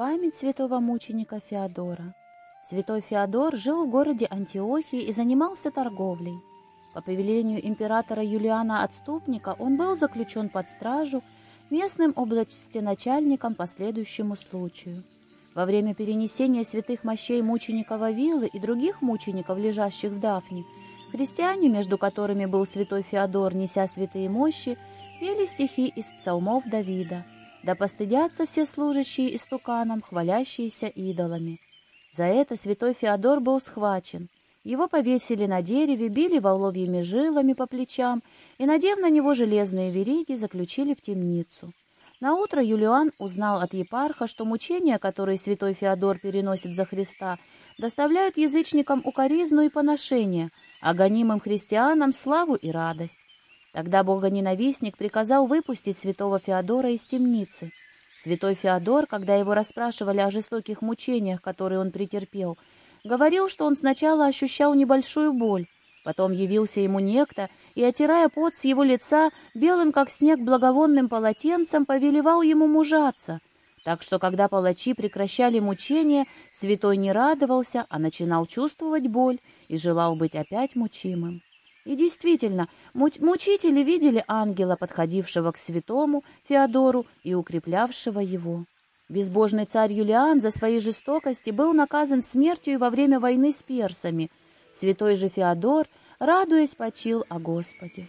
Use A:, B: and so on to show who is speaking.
A: память святого мученика Феодора. Святой Феодор жил в городе Антиохии и занимался торговлей. По повелению императора Юлиана Отступника он был заключен под стражу местным областеначальником по следующему случаю. Во время перенесения святых мощей мученика Вавилы и других мучеников, лежащих в Дафне, христиане, между которыми был святой Феодор, неся святые мощи, пели стихи из псалмов Давида – да постыдятся все служащие истуканом, хвалящиеся идолами. За это святой Феодор был схвачен. Его повесили на дереве, били воловьими жилами по плечам и, надев на него железные вериги, заключили в темницу. Наутро Юлиан узнал от епарха, что мучения, которые святой Феодор переносит за Христа, доставляют язычникам укоризну и поношение, а гонимым христианам славу и радость. Тогда богоненавистник приказал выпустить святого Феодора из темницы. Святой Феодор, когда его расспрашивали о жестоких мучениях, которые он претерпел, говорил, что он сначала ощущал небольшую боль, потом явился ему некто и, отирая пот с его лица, белым как снег благовонным полотенцем, повелевал ему мужаться. Так что, когда палачи прекращали мучения, святой не радовался, а начинал чувствовать боль и желал быть опять мучимым. И действительно, мучители видели ангела, подходившего к святому Феодору и укреплявшего его. Безбожный царь Юлиан за свои жестокости был наказан смертью во время войны с персами. Святой же Феодор, радуясь, почил о Господе.